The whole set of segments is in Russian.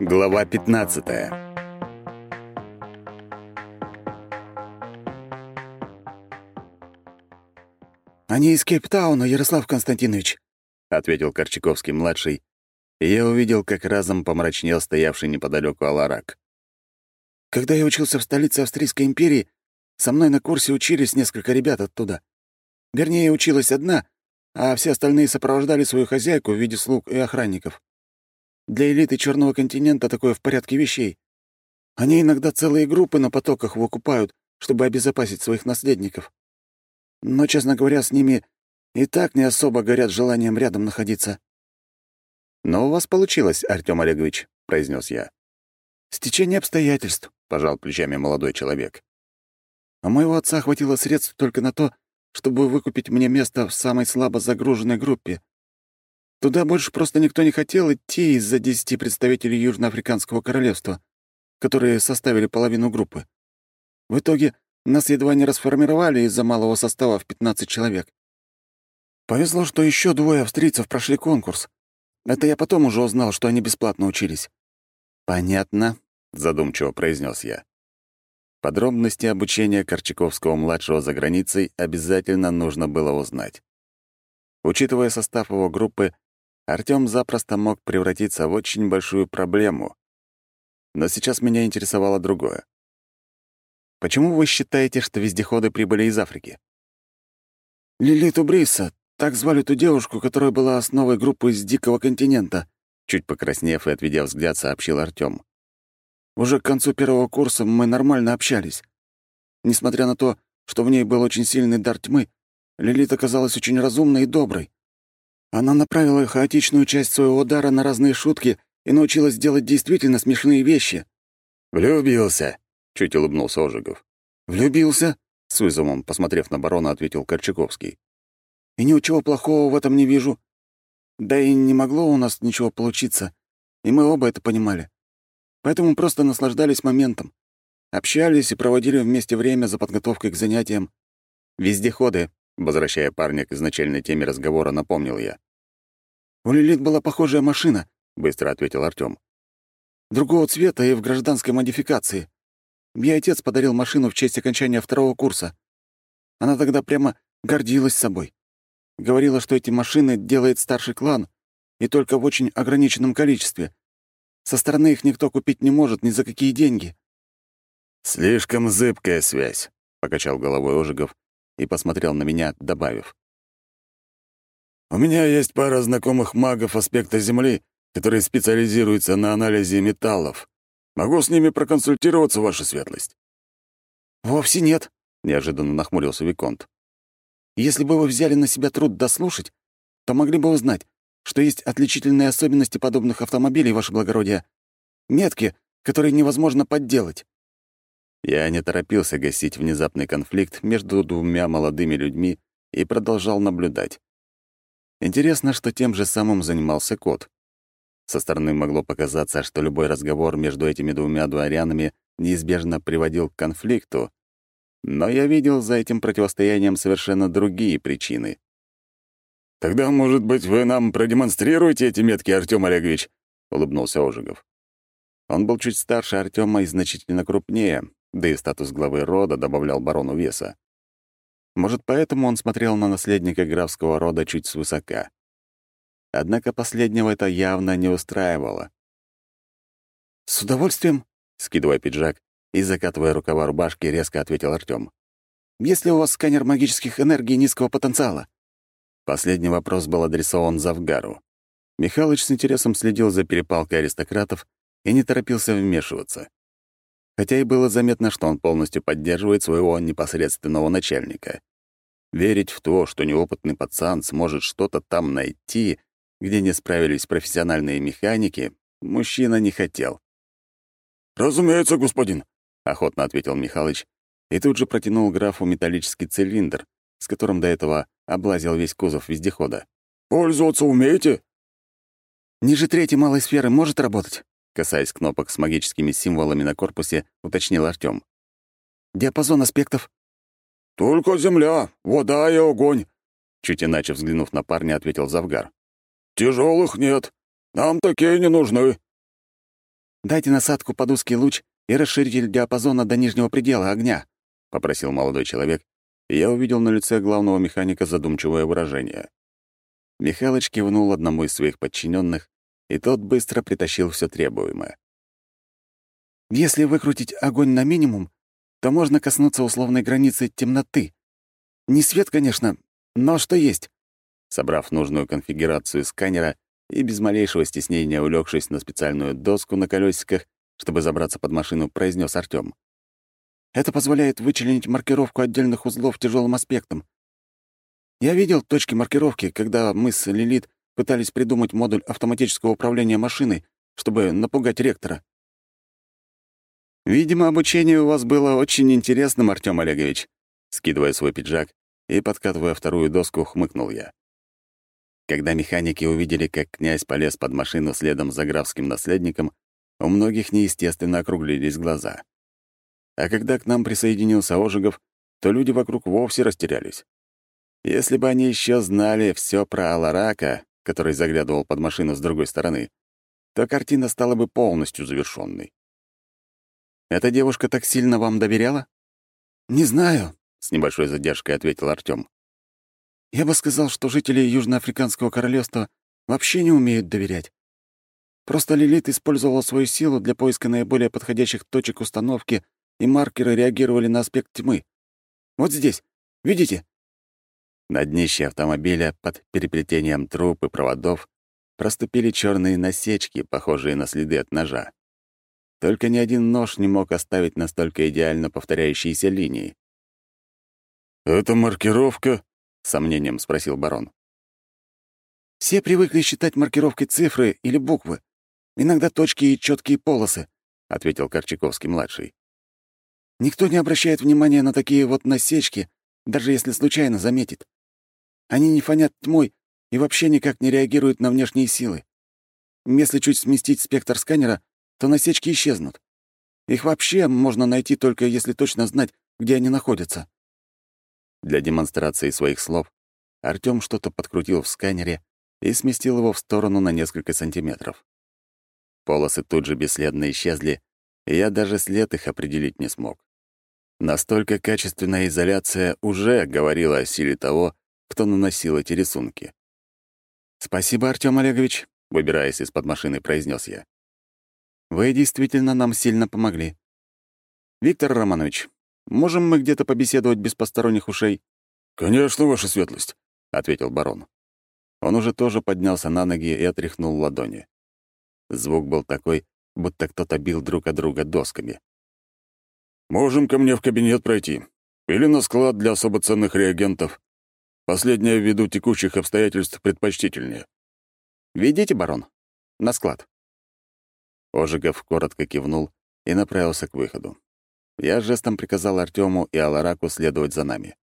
Глава 15 «Они из Кейптауна, Ярослав Константинович», — ответил Корчаковский-младший, и я увидел, как разом помрачнел стоявший неподалеку Аларак. «Когда я учился в столице Австрийской империи, со мной на курсе учились несколько ребят оттуда. Вернее, училась одна, а все остальные сопровождали свою хозяйку в виде слуг и охранников. Для элиты Черного континента такое в порядке вещей. Они иногда целые группы на потоках выкупают, чтобы обезопасить своих наследников. Но, честно говоря, с ними и так не особо горят желанием рядом находиться. «Но у вас получилось, Артём Олегович», — произнес я. «Стечение обстоятельств», — пожал плечами молодой человек. «У моего отца хватило средств только на то, чтобы выкупить мне место в самой слабо загруженной группе. Туда больше просто никто не хотел идти из-за десяти представителей Южноафриканского королевства, которые составили половину группы. В итоге нас едва не расформировали из-за малого состава в 15 человек. Повезло, что еще двое австрийцев прошли конкурс. Это я потом уже узнал, что они бесплатно учились. «Понятно», — задумчиво произнес я. Подробности обучения Корчаковского-младшего за границей обязательно нужно было узнать. Учитывая состав его группы, Артём запросто мог превратиться в очень большую проблему. Но сейчас меня интересовало другое. Почему вы считаете, что вездеходы прибыли из Африки? Лилит Убриса, так звали ту девушку, которая была основой группы из Дикого континента, чуть покраснев и отведя взгляд, сообщил Артём. Уже к концу первого курса мы нормально общались. Несмотря на то, что в ней был очень сильный дар тьмы, Лилит оказалась очень разумной и доброй. Она направила хаотичную часть своего дара на разные шутки и научилась делать действительно смешные вещи. «Влюбился», — чуть улыбнулся Ожегов. «Влюбился?» — с вызовом, посмотрев на барона, ответил Корчаковский. «И ничего плохого в этом не вижу. Да и не могло у нас ничего получиться, и мы оба это понимали. Поэтому просто наслаждались моментом. Общались и проводили вместе время за подготовкой к занятиям. «Вездеходы», — возвращая парня к изначальной теме разговора, напомнил я. «У Лилит была похожая машина», — быстро ответил Артём. «Другого цвета и в гражданской модификации. Мне отец подарил машину в честь окончания второго курса. Она тогда прямо гордилась собой. Говорила, что эти машины делает старший клан, и только в очень ограниченном количестве, со стороны их никто купить не может ни за какие деньги». «Слишком зыбкая связь», — покачал головой Ожегов и посмотрел на меня, добавив. «У меня есть пара знакомых магов аспекта Земли, которые специализируются на анализе металлов. Могу с ними проконсультироваться, ваша светлость?» «Вовсе нет», — неожиданно нахмурился Виконт. «Если бы вы взяли на себя труд дослушать, то могли бы узнать, что есть отличительные особенности подобных автомобилей, ваше благородие. Метки, которые невозможно подделать». Я не торопился гасить внезапный конфликт между двумя молодыми людьми и продолжал наблюдать. Интересно, что тем же самым занимался кот. Со стороны могло показаться, что любой разговор между этими двумя дворянами неизбежно приводил к конфликту, но я видел за этим противостоянием совершенно другие причины. «Тогда, может быть, вы нам продемонстрируете эти метки, Артём Олегович?» — улыбнулся Ожегов. Он был чуть старше Артема и значительно крупнее, да и статус главы рода добавлял барону веса. Может, поэтому он смотрел на наследника графского рода чуть свысока. Однако последнего это явно не устраивало. «С удовольствием», — скидывая пиджак и закатывая рукава рубашки, резко ответил Артём. «Есть ли у вас сканер магических энергий низкого потенциала?» Последний вопрос был адресован Завгару. Михалыч с интересом следил за перепалкой аристократов и не торопился вмешиваться. Хотя и было заметно, что он полностью поддерживает своего непосредственного начальника. Верить в то, что неопытный пацан сможет что-то там найти, где не справились профессиональные механики, мужчина не хотел. «Разумеется, господин», — охотно ответил Михалыч и тут же протянул графу металлический цилиндр, с которым до этого облазил весь кузов вездехода. «Пользоваться умеете?» «Ниже третьей малой сферы может работать?» Касаясь кнопок с магическими символами на корпусе, уточнил Артём. «Диапазон аспектов?» «Только земля, вода и огонь», — чуть иначе взглянув на парня, ответил Завгар. Тяжелых нет. Нам такие не нужны». Дайте насадку под узкий луч и расширитель диапазона до нижнего предела огня», — попросил молодой человек, и я увидел на лице главного механика задумчивое выражение. Михалыч кивнул одному из своих подчиненных, и тот быстро притащил все требуемое. «Если выкрутить огонь на минимум, то можно коснуться условной границы темноты. Не свет, конечно, но что есть». Собрав нужную конфигурацию сканера и без малейшего стеснения улегшись на специальную доску на колесиках, чтобы забраться под машину, произнес Артём. «Это позволяет вычленить маркировку отдельных узлов тяжелым аспектом. Я видел точки маркировки, когда мы с Лилит пытались придумать модуль автоматического управления машиной, чтобы напугать ректора. «Видимо, обучение у вас было очень интересным, Артём Олегович», скидывая свой пиджак и подкатывая вторую доску, хмыкнул я. Когда механики увидели, как князь полез под машину следом за графским наследником, у многих неестественно округлились глаза. А когда к нам присоединился Ожегов, то люди вокруг вовсе растерялись. Если бы они еще знали все про Аларака, который заглядывал под машину с другой стороны, то картина стала бы полностью завершенной. Эта девушка так сильно вам доверяла? Не знаю, с небольшой задержкой ответил Артём. Я бы сказал, что жители Южноафриканского королевства вообще не умеют доверять. Просто Лилит использовала свою силу для поиска наиболее подходящих точек установки, и маркеры реагировали на аспект тьмы. Вот здесь. Видите? На днище автомобиля под переплетением труб и проводов проступили черные насечки, похожие на следы от ножа. Только ни один нож не мог оставить настолько идеально повторяющиеся линии. «Это маркировка?» — сомнением спросил барон. «Все привыкли считать маркировкой цифры или буквы, иногда точки и четкие полосы», — ответил Корчаковский-младший. «Никто не обращает внимания на такие вот насечки, даже если случайно заметит. Они не фонят тьмой и вообще никак не реагируют на внешние силы. Если чуть сместить спектр сканера, то насечки исчезнут. Их вообще можно найти только если точно знать, где они находятся. Для демонстрации своих слов Артём что-то подкрутил в сканере и сместил его в сторону на несколько сантиметров. Полосы тут же бесследно исчезли, и я даже след их определить не смог. Настолько качественная изоляция уже говорила о силе того, кто наносил эти рисунки. «Спасибо, Артём Олегович», — выбираясь из-под машины, произнес я. Вы действительно нам сильно помогли. Виктор Романович, можем мы где-то побеседовать без посторонних ушей? Конечно, ваша светлость, ответил барон. Он уже тоже поднялся на ноги и отряхнул ладони. Звук был такой, будто кто-то бил друг от друга досками. «Можем ко мне в кабинет пройти. Или на склад для особо ценных реагентов. Последнее ввиду текущих обстоятельств предпочтительнее». «Ведите, барон. На склад». Ожегов коротко кивнул и направился к выходу. Я жестом приказал Артему и Алараку следовать за нами.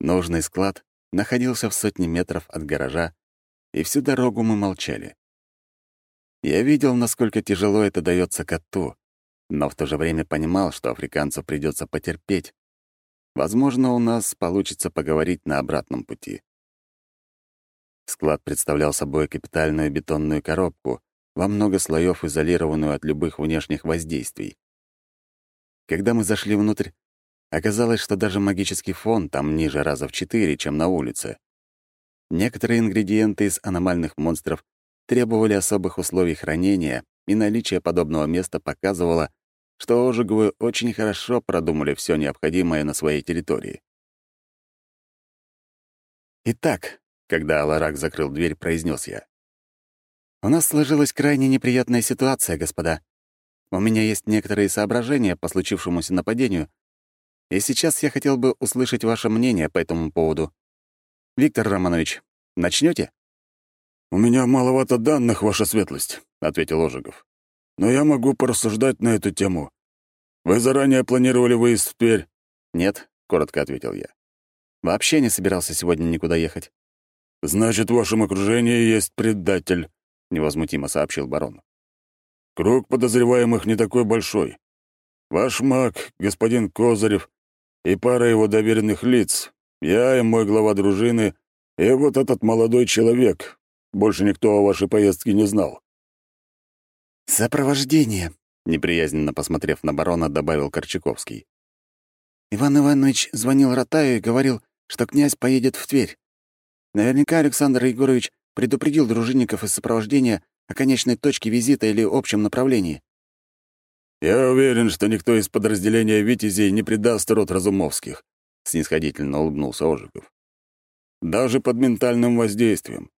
Нужный склад находился в сотне метров от гаража, и всю дорогу мы молчали. Я видел, насколько тяжело это дается коту, но в то же время понимал, что африканцу придется потерпеть. Возможно, у нас получится поговорить на обратном пути. Склад представлял собой капитальную бетонную коробку, во много слоев изолированную от любых внешних воздействий. Когда мы зашли внутрь, оказалось, что даже магический фон там ниже раза в четыре, чем на улице. Некоторые ингредиенты из аномальных монстров требовали особых условий хранения, и наличие подобного места показывало, что Ожеговы очень хорошо продумали все необходимое на своей территории. «Итак», — когда Аларак закрыл дверь, произнес я, у нас сложилась крайне неприятная ситуация, господа. У меня есть некоторые соображения по случившемуся нападению, и сейчас я хотел бы услышать ваше мнение по этому поводу. Виктор Романович, начнете? «У меня маловато данных, ваша светлость», — ответил Ожегов. «Но я могу порассуждать на эту тему. Вы заранее планировали выезд в Тверь?» «Нет», — коротко ответил я. «Вообще не собирался сегодня никуда ехать». «Значит, в вашем окружении есть предатель», — невозмутимо сообщил барон. «Круг подозреваемых не такой большой. Ваш маг, господин Козырев, и пара его доверенных лиц, я и мой глава дружины, и вот этот молодой человек. Больше никто о вашей поездке не знал». «Сопровождение», — неприязненно посмотрев на барона, добавил Корчаковский. «Иван Иванович звонил Ротаю и говорил, что князь поедет в Тверь. Наверняка Александр Егорович предупредил дружинников из сопровождения о конечной точке визита или общем направлении. «Я уверен, что никто из подразделения «Витязей» не предаст род Разумовских», — снисходительно улыбнулся Ожиков. «Даже под ментальным воздействием.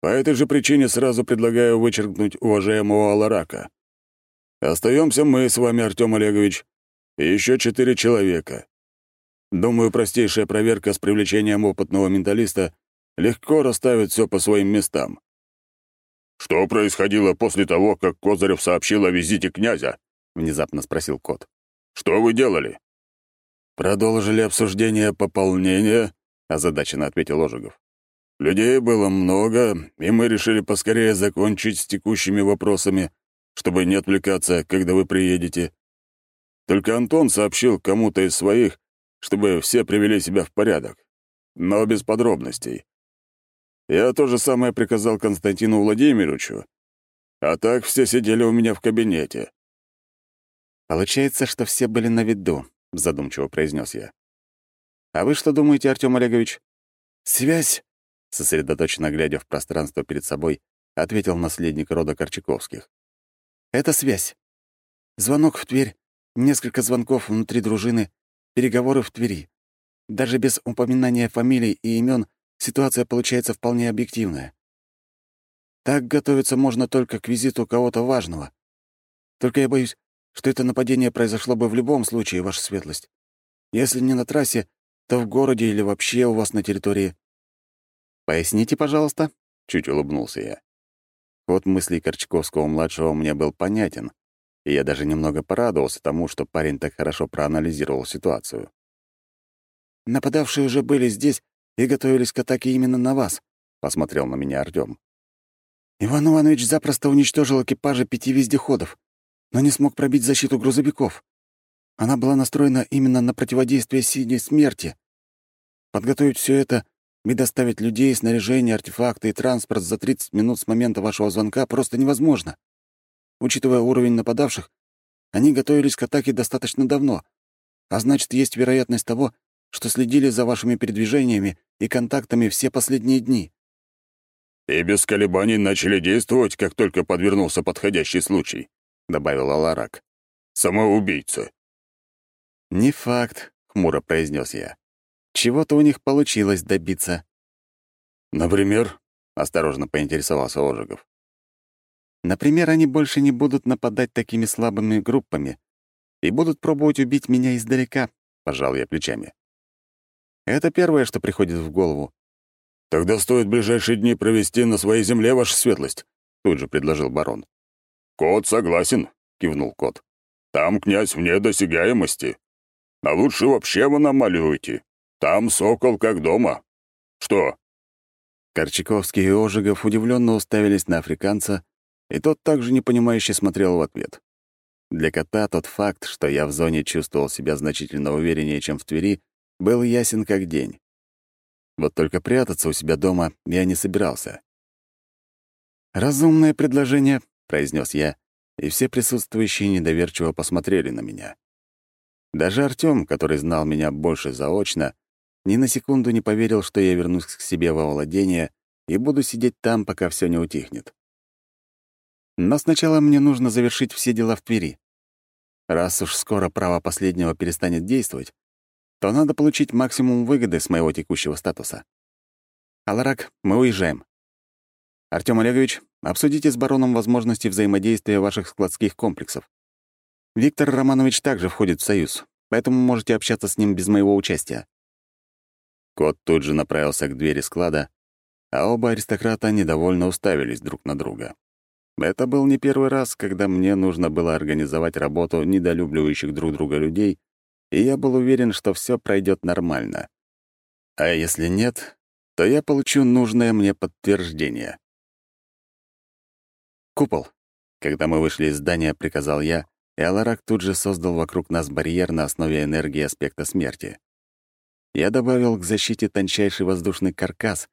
По этой же причине сразу предлагаю вычеркнуть уважаемого Аларака. Остаемся мы с вами, Артем Олегович, и еще четыре человека. Думаю, простейшая проверка с привлечением опытного менталиста легко расставит все по своим местам. «Что происходило после того, как Козырев сообщил о визите князя?» — внезапно спросил кот. «Что вы делали?» «Продолжили обсуждение пополнения», — озадаченно ответил Ожегов. «Людей было много, и мы решили поскорее закончить с текущими вопросами, чтобы не отвлекаться, когда вы приедете. Только Антон сообщил кому-то из своих, чтобы все привели себя в порядок, но без подробностей. Я то же самое приказал Константину Владимировичу, а так все сидели у меня в кабинете. «Получается, что все были на виду», — задумчиво произнес я. «А вы что думаете, Артем Олегович?» «Связь», — сосредоточенно глядя в пространство перед собой, ответил наследник рода Корчаковских. «Это связь. Звонок в Тверь, несколько звонков внутри дружины, переговоры в Твери. Даже без упоминания фамилий и имен ситуация получается вполне объективная. Так готовиться можно только к визиту кого-то важного. Только я боюсь, что это нападение произошло бы в любом случае, ваша светлость. Если не на трассе, то в городе или вообще у вас на территории. Поясните, пожалуйста, чуть улыбнулся я. Ход мыслей Корчаковского-младшего мне был понятен, и я даже немного порадовался тому, что парень так хорошо проанализировал ситуацию. «Нападавшие уже были здесь и готовились к атаке именно на вас», — посмотрел на меня Артём. «Иван Иванович запросто уничтожил экипажи пяти вездеходов но не смог пробить защиту грузовиков. Она была настроена именно на противодействие синей смерти. Подготовить все это и доставить людей, снаряжение, артефакты и транспорт за 30 минут с момента вашего звонка просто невозможно. Учитывая уровень нападавших, они готовились к атаке достаточно давно, а значит, есть вероятность того, что следили за вашими передвижениями и контактами все последние дни. И без колебаний начали действовать, как только подвернулся подходящий случай. — добавил Аларак. «Самоубийца». «Не факт», — хмуро произнес я. «Чего-то у них получилось добиться». «Например?» — осторожно поинтересовался Ожегов. «Например, они больше не будут нападать такими слабыми группами и будут пробовать убить меня издалека», — пожал я плечами. «Это первое, что приходит в голову». «Тогда стоит ближайшие дни провести на своей земле, ваша светлость», — тут же предложил барон. «Кот согласен», — кивнул кот. «Там князь вне досягаемости. А лучше вообще в аномалию уйти. Там сокол как дома. Что?» Корчаковский и Ожегов удивленно уставились на африканца, и тот также непонимающе смотрел в ответ. Для кота тот факт, что я в зоне чувствовал себя значительно увереннее, чем в Твери, был ясен как день. Вот только прятаться у себя дома я не собирался. «Разумное предложение», — произнес я, и все присутствующие недоверчиво посмотрели на меня. Даже Артём, который знал меня больше заочно, ни на секунду не поверил, что я вернусь к себе во владение и буду сидеть там, пока все не утихнет. Но сначала мне нужно завершить все дела в Твери. Раз уж скоро право последнего перестанет действовать, то надо получить максимум выгоды с моего текущего статуса. Аларак, мы уезжаем. Артём Олегович, обсудите с бароном возможности взаимодействия ваших складских комплексов. Виктор Романович также входит в союз, поэтому можете общаться с ним без моего участия». Кот тут же направился к двери склада, а оба аристократа недовольно уставились друг на друга. Это был не первый раз, когда мне нужно было организовать работу недолюбливающих друг друга людей, и я был уверен, что все пройдет нормально. А если нет, то я получу нужное мне подтверждение. «Купол!» Когда мы вышли из здания, приказал я, и Аларак тут же создал вокруг нас барьер на основе энергии аспекта смерти. Я добавил к защите тончайший воздушный каркас,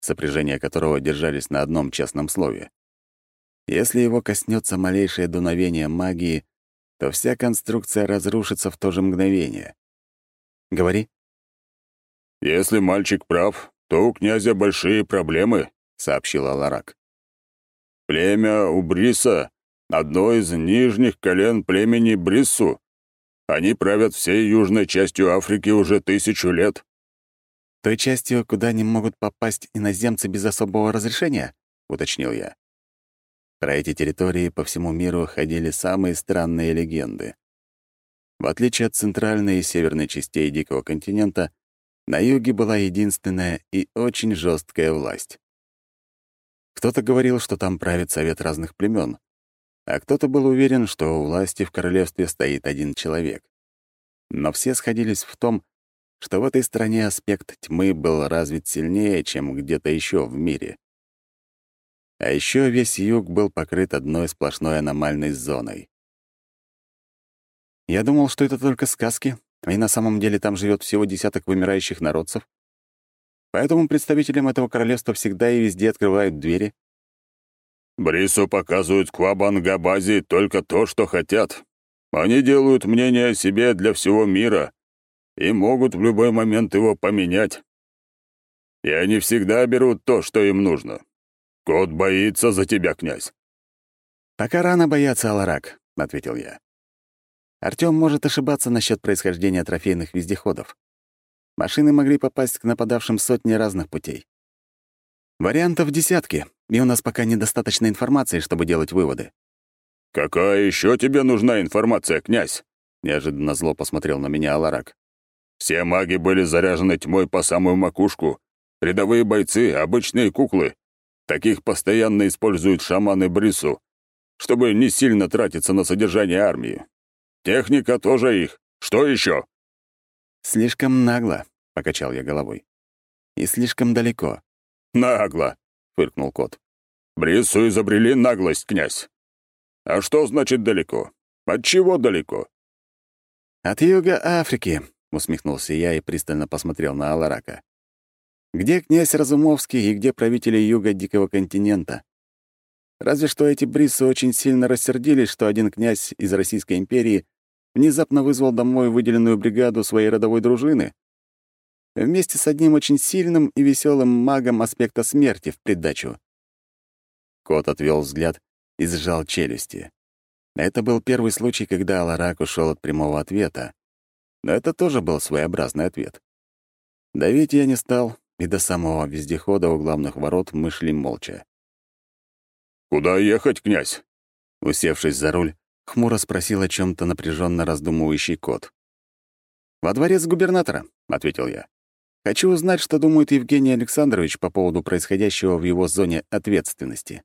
сопряжения которого держались на одном честном слове. Если его коснется малейшее дуновение магии, то вся конструкция разрушится в то же мгновение. Говори. «Если мальчик прав, то у князя большие проблемы», — сообщил Аларак. «Племя Убриса — одно из нижних колен племени Бриссу. Они правят всей южной частью Африки уже тысячу лет». «Той частью, куда не могут попасть иноземцы без особого разрешения?» — уточнил я. Про эти территории по всему миру ходили самые странные легенды. В отличие от центральной и северной частей Дикого континента, на юге была единственная и очень жесткая власть. Кто-то говорил, что там правит совет разных племен, а кто-то был уверен, что у власти в королевстве стоит один человек. Но все сходились в том, что в этой стране аспект тьмы был развит сильнее, чем где-то еще в мире. А еще весь юг был покрыт одной сплошной аномальной зоной. Я думал, что это только сказки, и на самом деле там живет всего десяток вымирающих народцев. Поэтому представителям этого королевства всегда и везде открывают двери. «Брису показывают Квабангабази только то, что хотят. Они делают мнение о себе для всего мира и могут в любой момент его поменять. И они всегда берут то, что им нужно. «Кот боится за тебя, князь». «Пока рано бояться, Аларак», — ответил я. Артём может ошибаться насчет происхождения трофейных вездеходов. Машины могли попасть к нападавшим сотни разных путей. Вариантов десятки, и у нас пока недостаточно информации, чтобы делать выводы. «Какая еще тебе нужна информация, князь?» — неожиданно зло посмотрел на меня Аларак. «Все маги были заряжены тьмой по самую макушку. Рядовые бойцы — обычные куклы. Таких постоянно используют шаманы Брису, чтобы не сильно тратиться на содержание армии. Техника тоже их. Что еще? «Слишком нагло», — покачал я головой. «И слишком далеко». «Нагло», — фыркнул кот. «Брису изобрели наглость, князь. А что значит далеко? От чего далеко?» «От юга Африки», — усмехнулся я и пристально посмотрел на Аларака. Где князь Разумовский и где правители юга Дикого континента? Разве что эти брисы очень сильно рассердились, что один князь из Российской империи внезапно вызвал домой выделенную бригаду своей родовой дружины. Вместе с одним очень сильным и веселым магом аспекта смерти в придачу. Кот отвел взгляд и сжал челюсти. Это был первый случай, когда Аларак ушел от прямого ответа. Но это тоже был своеобразный ответ. Давить я не стал, и до самого вездехода у главных ворот мы шли молча. «Куда ехать, князь?» Усевшись за руль, хмуро спросил о чем то напряженно раздумывающий кот. «Во дворец губернатора», — ответил я. «Хочу узнать, что думает Евгений Александрович по поводу происходящего в его зоне ответственности».